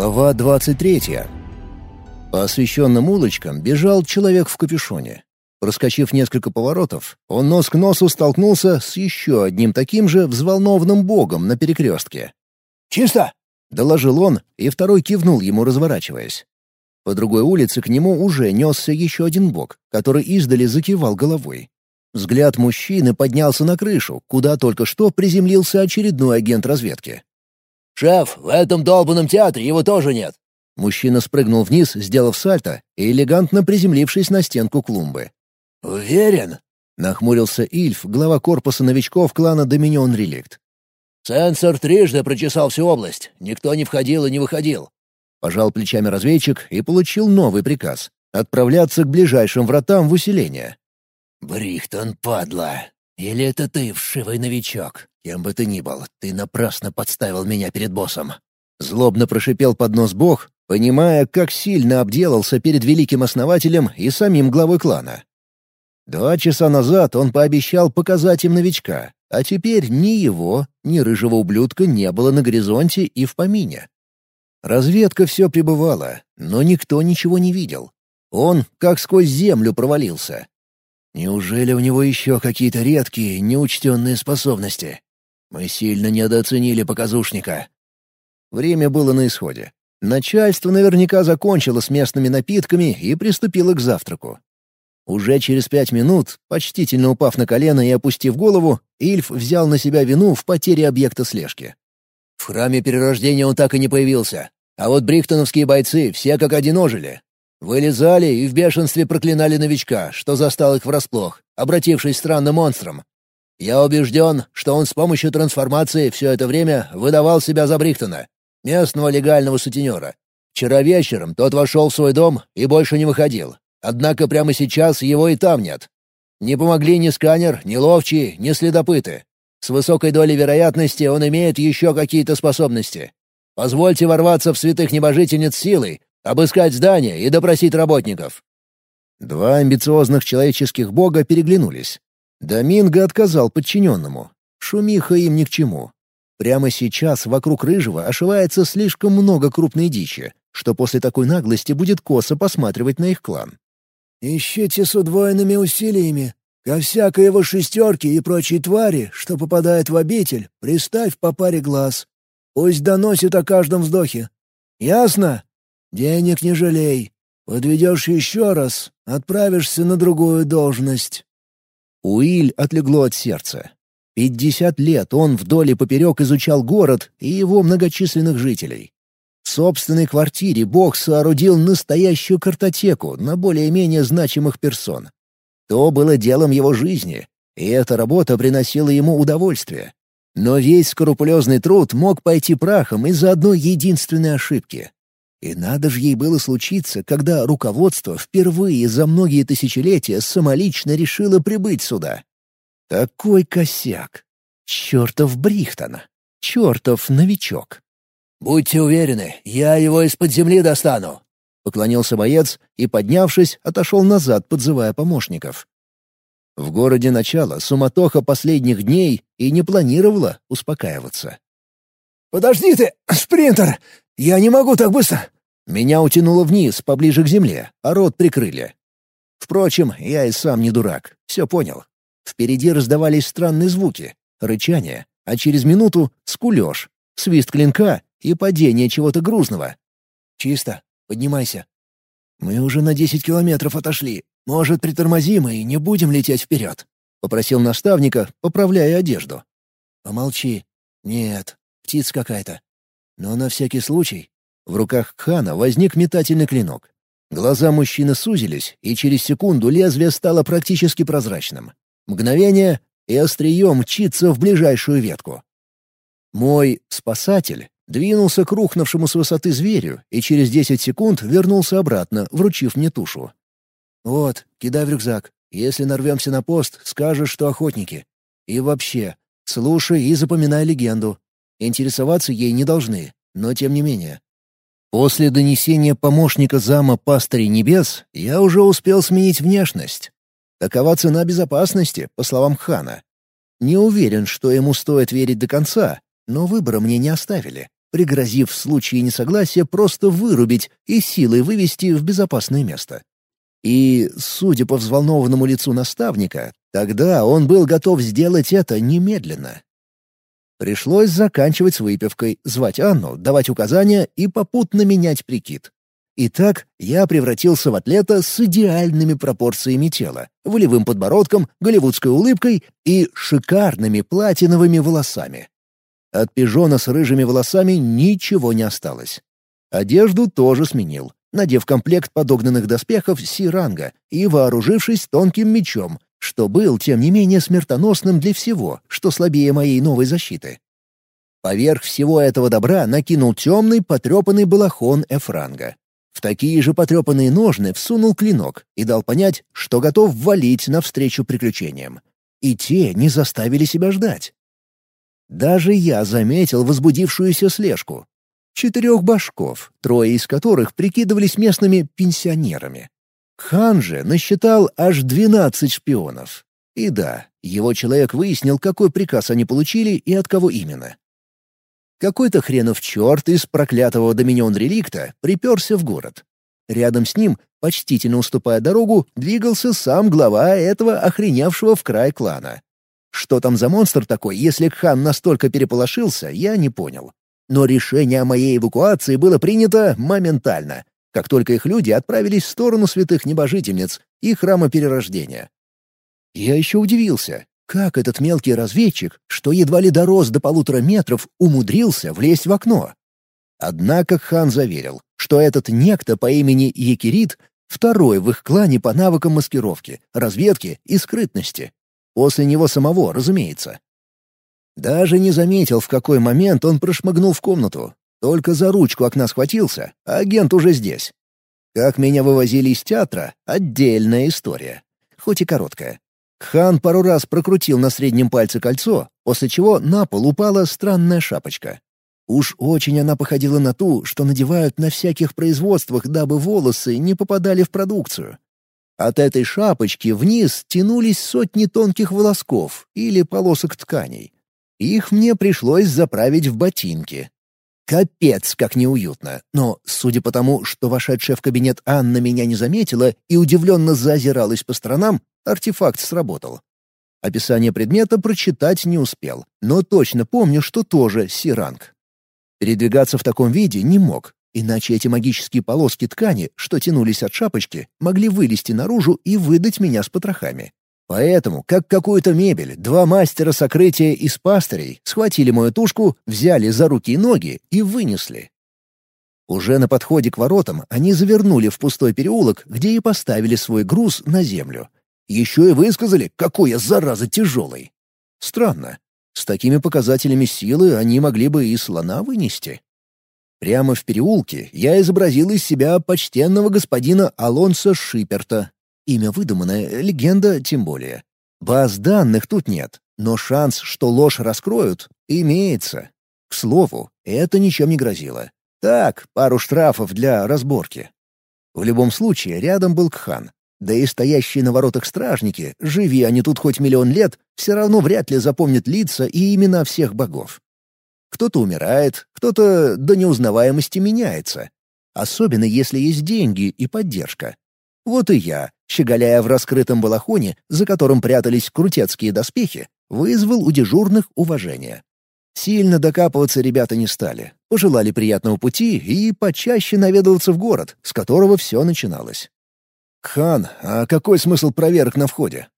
Глава 23. По освещенным улочкам бежал человек в капюшоне. Проскочив несколько поворотов, он нос к носу столкнулся с еще одним таким же взволнованным богом на перекрестке. «Чисто!» — доложил он, и второй кивнул ему, разворачиваясь. По другой улице к нему уже несся еще один бог, который издали закивал головой. Взгляд мужчины поднялся на крышу, куда только что приземлился очередной агент разведки. «Шеф, в этом долбанном театре его тоже нет!» Мужчина спрыгнул вниз, сделав сальто, и элегантно приземлившись на стенку клумбы. «Уверен?» — нахмурился Ильф, глава корпуса новичков клана Доминион Реликт. «Сенсор трижды прочесал всю область. Никто не входил и не выходил». Пожал плечами разведчик и получил новый приказ — отправляться к ближайшим вратам в усиление. «Брихтон, падла! Или это ты, вшивый новичок? Кем бы ты ни был, ты напрасно подставил меня перед боссом». Злобно прошипел под нос бог, понимая, как сильно обделался перед великим основателем и самим главой клана. Два часа назад он пообещал показать им новичка, а теперь ни его, ни рыжего ублюдка не было на горизонте и в помине. Разведка все пребывала, но никто ничего не видел. Он как сквозь землю провалился. Неужели у него еще какие-то редкие, неучтенные способности? Мы сильно недооценили показушника. Время было на исходе. Начальство наверняка закончило с местными напитками и приступило к завтраку. Уже через пять минут, почтительно упав на колено и опустив голову, Ильф взял на себя вину в потере объекта слежки. В храме перерождения он так и не появился. А вот брихтоновские бойцы все как один ожили. Вылезали и в бешенстве проклинали новичка, что застал их врасплох, обратившись странным монстром. Я убежден, что он с помощью трансформации все это время выдавал себя за Брихтона, местного легального сутенера. Вчера вечером тот вошел в свой дом и больше не выходил. Однако прямо сейчас его и там нет. Не помогли ни сканер, ни ловчие, ни следопыты. С высокой долей вероятности он имеет еще какие-то способности. Позвольте ворваться в святых небожительниц силой, обыскать здание и допросить работников». Два амбициозных человеческих бога переглянулись. Доминго отказал подчиненному. Шумиха им ни к чему. Прямо сейчас вокруг Рыжего ошивается слишком много крупной дичи, что после такой наглости будет косо посматривать на их клан. «Ищите с удвоенными усилиями. Ко всякой его шестерке и прочей твари, что попадает в обитель, приставь по паре глаз. Пусть доносит о каждом вздохе. Ясно? Денег не жалей. Подведешь еще раз, отправишься на другую должность». Уиль отлегло от сердца. Пятьдесят лет он вдоль и поперек изучал город и его многочисленных жителей. В собственной квартире Бог соорудил настоящую картотеку на более-менее значимых персон. То было делом его жизни, и эта работа приносила ему удовольствие. Но весь скрупулезный труд мог пойти прахом из-за одной единственной ошибки. И надо же ей было случиться, когда руководство впервые за многие тысячелетия самолично решило прибыть сюда. Такой косяк. Чертов Брихтон. Чертов новичок. «Будьте уверены, я его из-под земли достану!» Поклонился боец и, поднявшись, отошел назад, подзывая помощников. В городе начало суматоха последних дней и не планировала успокаиваться. «Подожди ты, спринтер! Я не могу так быстро!» Меня утянуло вниз, поближе к земле, а рот прикрыли. Впрочем, я и сам не дурак, все понял. Впереди раздавались странные звуки, рычание, а через минуту — скулёж, свист клинка и падение чего-то грузного. «Чисто, поднимайся». «Мы уже на десять километров отошли. Может, притормозим и не будем лететь вперед?» — попросил наставника, поправляя одежду. «Помолчи. Нет, птица какая-то. Но на всякий случай в руках Хана возник метательный клинок. Глаза мужчины сузились, и через секунду лезвие стало практически прозрачным. Мгновение, и острие мчится в ближайшую ветку. Мой «спасатель» двинулся к рухнувшему с высоты зверю и через десять секунд вернулся обратно, вручив мне тушу. «Вот, кидай в рюкзак. Если нарвемся на пост, скажешь, что охотники. И вообще, слушай и запоминай легенду. Интересоваться ей не должны, но тем не менее. После донесения помощника зама пастырей небес я уже успел сменить внешность. Такова цена безопасности, по словам Хана. Не уверен, что ему стоит верить до конца, но выбора мне не оставили. пригрозив в случае несогласия просто вырубить и силой вывести в безопасное место. И, судя по взволнованному лицу наставника, тогда он был готов сделать это немедленно. Пришлось заканчивать с выпивкой, звать Анну, давать указания и попутно менять прикид. Итак, я превратился в атлета с идеальными пропорциями тела, волевым подбородком, голливудской улыбкой и шикарными платиновыми волосами. От пижона с рыжими волосами ничего не осталось. Одежду тоже сменил, надев комплект подогнанных доспехов Си-ранга и вооружившись тонким мечом, что был, тем не менее, смертоносным для всего, что слабее моей новой защиты. Поверх всего этого добра накинул темный, потрепанный балахон Эфранга. В такие же потрепанные ножны всунул клинок и дал понять, что готов валить навстречу приключениям. И те не заставили себя ждать. Даже я заметил возбудившуюся слежку. Четырех башков, трое из которых прикидывались местными пенсионерами. Хан же насчитал аж двенадцать шпионов. И да, его человек выяснил, какой приказ они получили и от кого именно. Какой-то хренов черт из проклятого доминион-реликта приперся в город. Рядом с ним, почтительно уступая дорогу, двигался сам глава этого охреневшего в край клана. Что там за монстр такой, если хан настолько переполошился, я не понял. Но решение о моей эвакуации было принято моментально, как только их люди отправились в сторону святых небожительниц и храма Перерождения. Я еще удивился, как этот мелкий разведчик, что едва ли дорос до полутора метров, умудрился влезть в окно? Однако хан заверил, что этот некто по имени Екирит второй в их клане по навыкам маскировки, разведки и скрытности. После него самого, разумеется. Даже не заметил, в какой момент он прошмыгнул в комнату. Только за ручку окна схватился, а агент уже здесь. Как меня вывозили из театра — отдельная история. Хоть и короткая. Хан пару раз прокрутил на среднем пальце кольцо, после чего на пол упала странная шапочка. Уж очень она походила на ту, что надевают на всяких производствах, дабы волосы не попадали в продукцию. От этой шапочки вниз тянулись сотни тонких волосков или полосок тканей. Их мне пришлось заправить в ботинки. Капец, как неуютно. Но, судя по тому, что вошедшая в кабинет Анна меня не заметила и удивленно зазиралась по сторонам, артефакт сработал. Описание предмета прочитать не успел, но точно помню, что тоже сиранг. Передвигаться в таком виде не мог, иначе эти магические полоски ткани, что тянулись от шапочки, могли вылезти наружу и выдать меня с потрохами. Поэтому, как какую-то мебель, два мастера сокрытия из пастырей схватили мою тушку, взяли за руки и ноги и вынесли. Уже на подходе к воротам они завернули в пустой переулок, где и поставили свой груз на землю. Еще и высказали, какой я, зараза, тяжелый. Странно. С такими показателями силы они могли бы и слона вынести. Прямо в переулке я изобразил из себя почтенного господина Алонса Шиперта, Имя выдуманное, легенда тем более. Баз данных тут нет, но шанс, что ложь раскроют, имеется. К слову, это ничем не грозило. Так, пару штрафов для разборки. В любом случае, рядом был Кхан. Да и стоящие на воротах стражники, живи они тут хоть миллион лет, все равно вряд ли запомнят лица и имена всех богов. Кто-то умирает, кто-то до неузнаваемости меняется. Особенно если есть деньги и поддержка. Вот и я, щеголяя в раскрытом балахоне, за которым прятались крутецкие доспехи, вызвал у дежурных уважение. Сильно докапываться ребята не стали, пожелали приятного пути и почаще наведываться в город, с которого все начиналось. «Хан, а какой смысл проверок на входе?»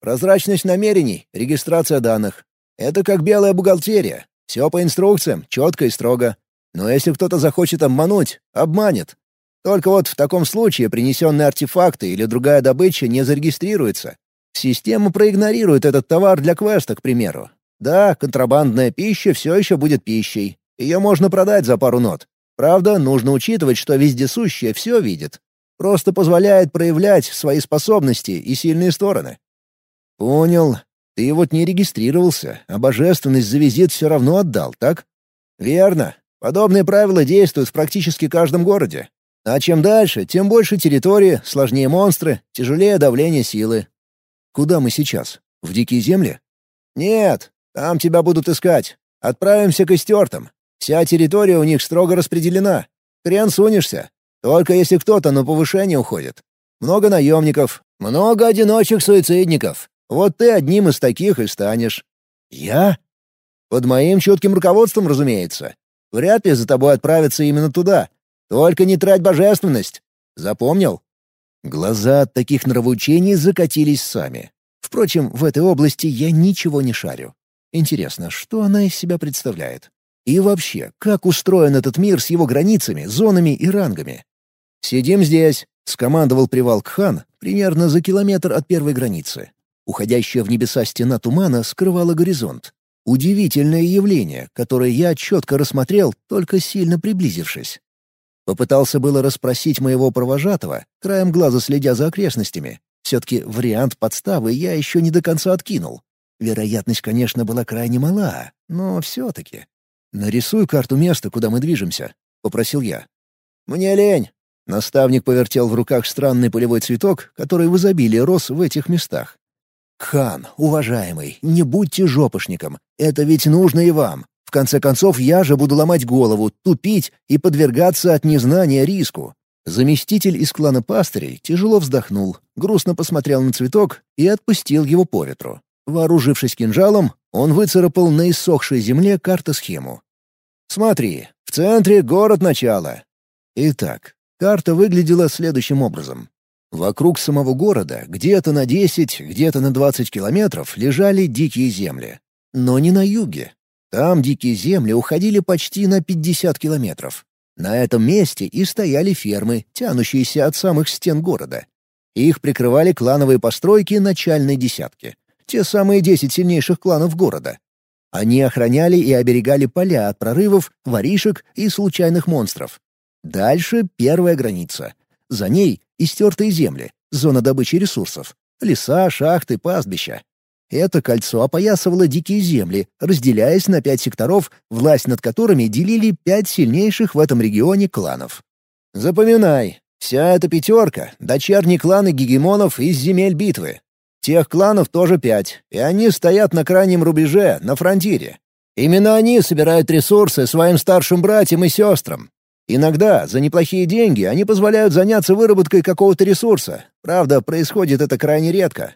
«Прозрачность намерений, регистрация данных. Это как белая бухгалтерия. Все по инструкциям, четко и строго. Но если кто-то захочет обмануть, обманет. Только вот в таком случае принесенные артефакты или другая добыча не зарегистрируются. Система проигнорирует этот товар для квеста, к примеру. Да, контрабандная пища все еще будет пищей. Ее можно продать за пару нот. Правда, нужно учитывать, что вездесущее все видит. Просто позволяет проявлять свои способности и сильные стороны. Понял. Ты вот не регистрировался, а божественность за визит все равно отдал, так? Верно. Подобные правила действуют в практически каждом городе. А чем дальше, тем больше территории, сложнее монстры, тяжелее давление силы. Куда мы сейчас? В дикие земли? Нет, там тебя будут искать. Отправимся к истертам. Вся территория у них строго распределена. Хрен сунешься. Только если кто-то на повышение уходит. Много наемников, много одиночек-суицидников. Вот ты одним из таких и станешь. Я? Под моим чутким руководством, разумеется. Вряд ли за тобой отправятся именно туда. Только не трать божественность. Запомнил? Глаза от таких нравоучений закатились сами. Впрочем, в этой области я ничего не шарю. Интересно, что она из себя представляет? И вообще, как устроен этот мир с его границами, зонами и рангами? «Сидим здесь», — скомандовал привал Кхан, примерно за километр от первой границы. Уходящая в небеса стена тумана скрывала горизонт. Удивительное явление, которое я четко рассмотрел, только сильно приблизившись. Попытался было расспросить моего провожатого, краем глаза следя за окрестностями. Все-таки вариант подставы я еще не до конца откинул. Вероятность, конечно, была крайне мала, но все-таки. «Нарисуй карту места, куда мы движемся», — попросил я. «Мне лень». Наставник повертел в руках странный полевой цветок, который в изобилии рос в этих местах. «Хан, уважаемый, не будьте жопошником. Это ведь нужно и вам конце концов, я же буду ломать голову, тупить и подвергаться от незнания риску. Заместитель из клана пастырей тяжело вздохнул, грустно посмотрел на цветок и отпустил его по ветру. Вооружившись кинжалом, он выцарапал на иссохшей земле карту-схему. «Смотри, в центре город начала». Итак, карта выглядела следующим образом. Вокруг самого города, где-то на 10, где-то на 20 километров, лежали дикие земли. Но не на юге, там дикие земли уходили почти на 50 километров. На этом месте и стояли фермы, тянущиеся от самых стен города. Их прикрывали клановые постройки начальной десятки. Те самые десять сильнейших кланов города. Они охраняли и оберегали поля от прорывов, воришек и случайных монстров. Дальше первая граница. За ней истертые земли, зона добычи ресурсов. Леса, шахты, пастбища. Это кольцо опоясывало дикие земли, разделяясь на пять секторов, власть над которыми делили пять сильнейших в этом регионе кланов. Запоминай, вся эта пятерка — дочерние кланы гегемонов из земель битвы. Тех кланов тоже пять, и они стоят на крайнем рубеже, на фронтире. Именно они собирают ресурсы своим старшим братьям и сестрам. Иногда за неплохие деньги они позволяют заняться выработкой какого-то ресурса. Правда, происходит это крайне редко.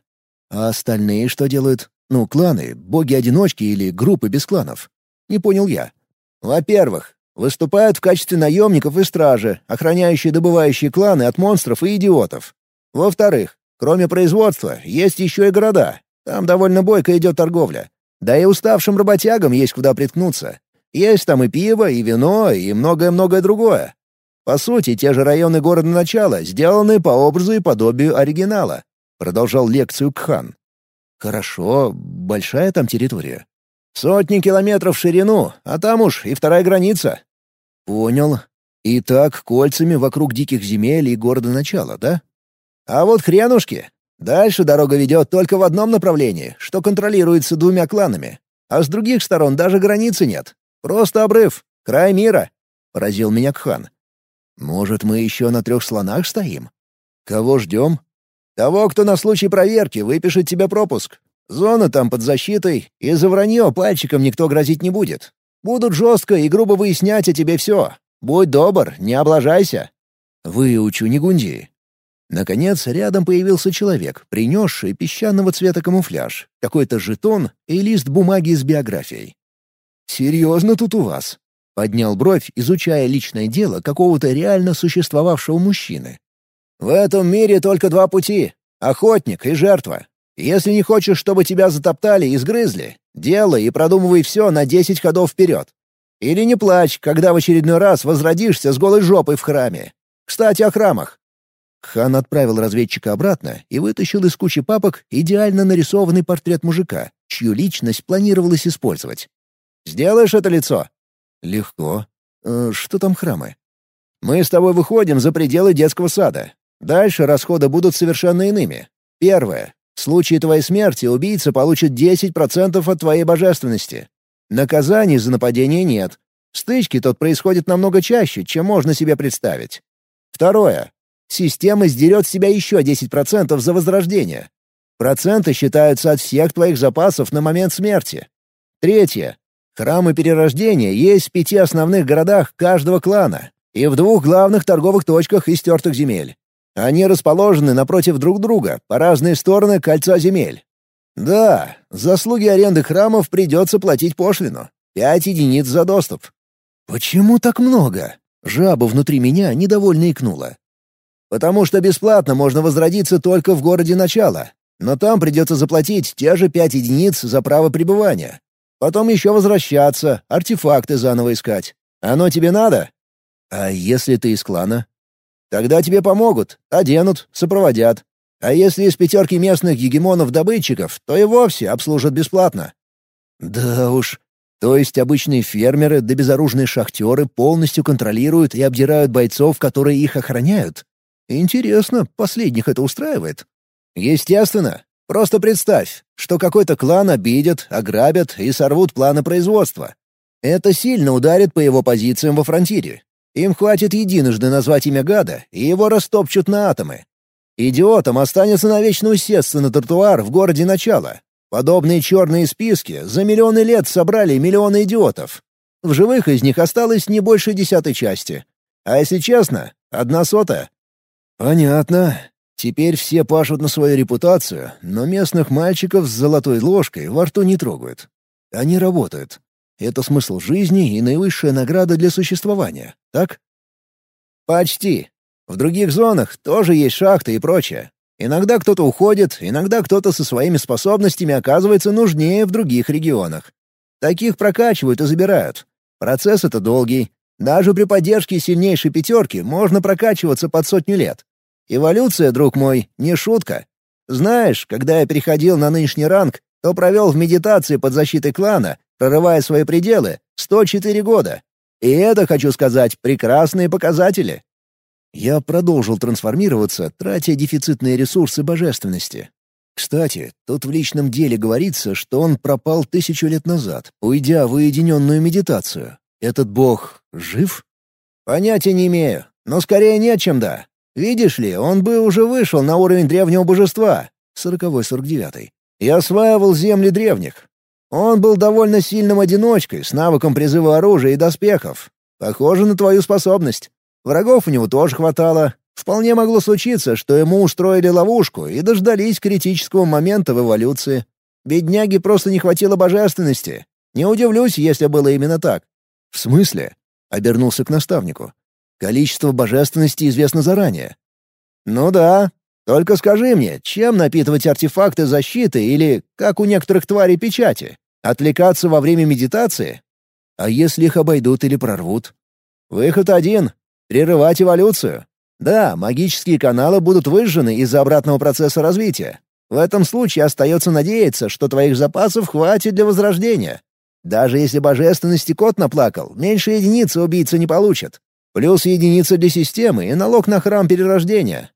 А остальные что делают? Ну, кланы, боги-одиночки или группы без кланов? Не понял я. Во-первых, выступают в качестве наемников и стражи, охраняющие добывающие кланы от монстров и идиотов. Во-вторых, кроме производства, есть еще и города. Там довольно бойко идет торговля. Да и уставшим работягам есть куда приткнуться. Есть там и пиво, и вино, и многое-многое другое. По сути, те же районы города начала сделаны по образу и подобию оригинала. Продолжал лекцию Кхан. «Хорошо, большая там территория?» «Сотни километров в ширину, а там уж и вторая граница». «Понял. И так кольцами вокруг диких земель и города начала, да?» «А вот хренушки. Дальше дорога ведет только в одном направлении, что контролируется двумя кланами. А с других сторон даже границы нет. Просто обрыв. Край мира», — поразил меня Кхан. «Может, мы еще на трех слонах стоим? Кого ждем?» Того, кто на случай проверки выпишет тебе пропуск. Зона там под защитой, и за вранье пальчиком никто грозить не будет. Будут жестко и грубо выяснять о тебе все. Будь добр, не облажайся. Выучу, не гунди. Наконец, рядом появился человек, принесший песчаного цвета камуфляж, какой-то жетон и лист бумаги с биографией. «Серьезно тут у вас?» — поднял бровь, изучая личное дело какого-то реально существовавшего мужчины. В этом мире только два пути — охотник и жертва. Если не хочешь, чтобы тебя затоптали и сгрызли, делай и продумывай все на десять ходов вперед. Или не плачь, когда в очередной раз возродишься с голой жопой в храме. Кстати, о храмах. Хан отправил разведчика обратно и вытащил из кучи папок идеально нарисованный портрет мужика, чью личность планировалось использовать. «Сделаешь это лицо?» «Легко. Э, что там храмы?» «Мы с тобой выходим за пределы детского сада. Дальше расходы будут совершенно иными. Первое. В случае твоей смерти убийца получит 10% от твоей божественности. Наказаний за нападение нет. Стычки тут происходят намного чаще, чем можно себе представить. Второе. Система сдерет с себя еще 10% за возрождение. Проценты считаются от всех твоих запасов на момент смерти. Третье. Храмы Перерождения есть в пяти основных городах каждого клана и в двух главных торговых точках истертых земель. Они расположены напротив друг друга, по разные стороны кольца земель. Да, заслуги аренды храмов придется платить пошлину. Пять единиц за доступ. Почему так много? Жаба внутри меня недовольно икнула. Потому что бесплатно можно возродиться только в городе начала, но там придется заплатить те же пять единиц за право пребывания. Потом еще возвращаться, артефакты заново искать. Оно тебе надо? А если ты из клана? Тогда тебе помогут, оденут, сопроводят. А если из пятерки местных гегемонов-добытчиков, то и вовсе обслужат бесплатно. Да уж. То есть обычные фермеры да безоружные шахтеры полностью контролируют и обдирают бойцов, которые их охраняют? Интересно, последних это устраивает? Естественно. Просто представь, что какой-то клан обидят, ограбят и сорвут планы производства. Это сильно ударит по его позициям во фронтире. Им хватит единожды назвать имя гада, и его растопчут на атомы. Идиотам останется навечно усесться на тротуар в городе начала. Подобные черные списки за миллионы лет собрали миллионы идиотов. В живых из них осталось не больше десятой части. А если честно, одна сотая. Понятно. Теперь все пашут на свою репутацию, но местных мальчиков с золотой ложкой во рту не трогают. Они работают. Это смысл жизни и наивысшая награда для существования, так? Почти. В других зонах тоже есть шахты и прочее. Иногда кто-то уходит, иногда кто-то со своими способностями оказывается нужнее в других регионах. Таких прокачивают и забирают. Процесс это долгий. Даже при поддержке сильнейшей пятерки можно прокачиваться под сотню лет. Эволюция, друг мой, не шутка. Знаешь, когда я переходил на нынешний ранг, то провел в медитации под защитой клана, прорывая свои пределы, 104 года. И это, хочу сказать, прекрасные показатели. Я продолжил трансформироваться, тратя дефицитные ресурсы божественности. Кстати, тут в личном деле говорится, что он пропал тысячу лет назад, уйдя в уединенную медитацию. Этот бог жив? Понятия не имею, но скорее нет, чем да. Видишь ли, он бы уже вышел на уровень древнего божества, сороковой сорок девятый, и осваивал земли древних. Он был довольно сильным одиночкой, с навыком призыва оружия и доспехов. Похоже на твою способность. Врагов у него тоже хватало. Вполне могло случиться, что ему устроили ловушку и дождались критического момента в эволюции. Бедняге просто не хватило божественности. Не удивлюсь, если было именно так. «В смысле?» — обернулся к наставнику. Количество божественности известно заранее. Ну да. Только скажи мне, чем напитывать артефакты защиты или, как у некоторых тварей, печати? Отвлекаться во время медитации? А если их обойдут или прорвут? Выход один — прерывать эволюцию. Да, магические каналы будут выжжены из-за обратного процесса развития. В этом случае остается надеяться, что твоих запасов хватит для возрождения. Даже если божественности кот наплакал, меньше единицы убийца не получит. Плюс единица для системы и налог на храм перерождения.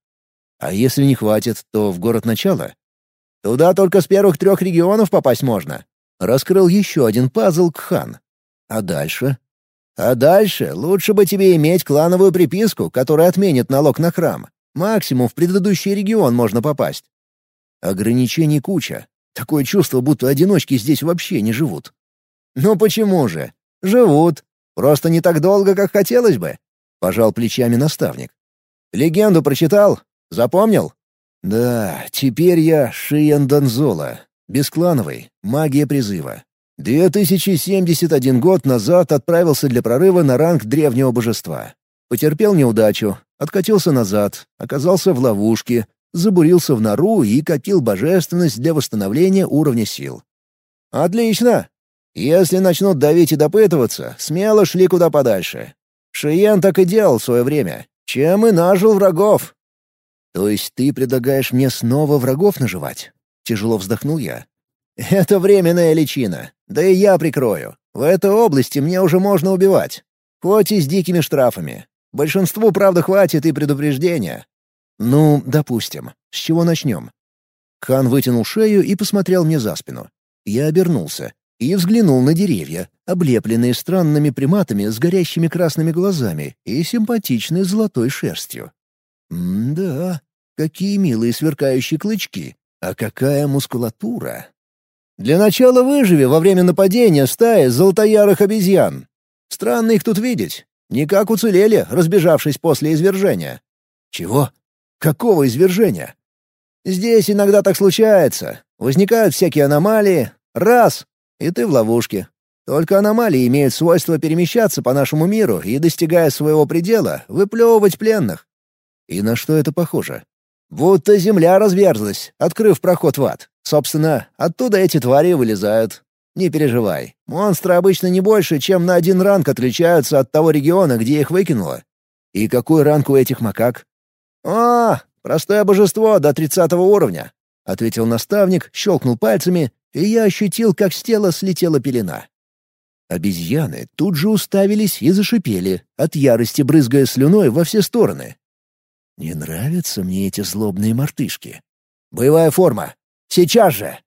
А если не хватит, то в город начала? Туда только с первых трех регионов попасть можно. Раскрыл еще один пазл Кхан. А дальше? А дальше лучше бы тебе иметь клановую приписку, которая отменит налог на храм. Максимум в предыдущий регион можно попасть. Ограничений куча. Такое чувство, будто одиночки здесь вообще не живут. Ну почему же? Живут. Просто не так долго, как хотелось бы. — пожал плечами наставник. «Легенду прочитал? Запомнил?» «Да, теперь я Шиен Донзола, бесклановый, магия призыва. 2071 год назад отправился для прорыва на ранг древнего божества. Потерпел неудачу, откатился назад, оказался в ловушке, забурился в нору и копил божественность для восстановления уровня сил. «Отлично! Если начнут давить и допытываться, смело шли куда подальше. Шиен так и делал в свое время, чем и нажил врагов. То есть ты предлагаешь мне снова врагов наживать? Тяжело вздохнул я. Это временная личина. Да и я прикрою. В этой области мне уже можно убивать. Хоть и с дикими штрафами. Большинству, правда, хватит и предупреждения. Ну, допустим. С чего начнем? Хан вытянул шею и посмотрел мне за спину. Я обернулся и взглянул на деревья, облепленные странными приматами с горящими красными глазами и симпатичной золотой шерстью. М-да, какие милые сверкающие клычки, а какая мускулатура! Для начала выживи во время нападения стаи золотоярых обезьян. Странно их тут видеть. Никак уцелели, разбежавшись после извержения. Чего? Какого извержения? Здесь иногда так случается. Возникают всякие аномалии. Раз — и ты в ловушке. Только аномалии имеют свойство перемещаться по нашему миру и, достигая своего предела, выплевывать пленных. И на что это похоже? Будто земля разверзлась, открыв проход в ад. Собственно, оттуда эти твари вылезают. Не переживай, монстры обычно не больше, чем на один ранг отличаются от того региона, где их выкинуло. И какой ранг у этих макак? А, простое божество до тридцатого уровня, — ответил наставник, щелкнул пальцами, и я ощутил, как с тела слетела пелена. Обезьяны тут же уставились и зашипели, от ярости брызгая слюной во все стороны. Не нравятся мне эти злобные мартышки. «Боевая форма! Сейчас же!»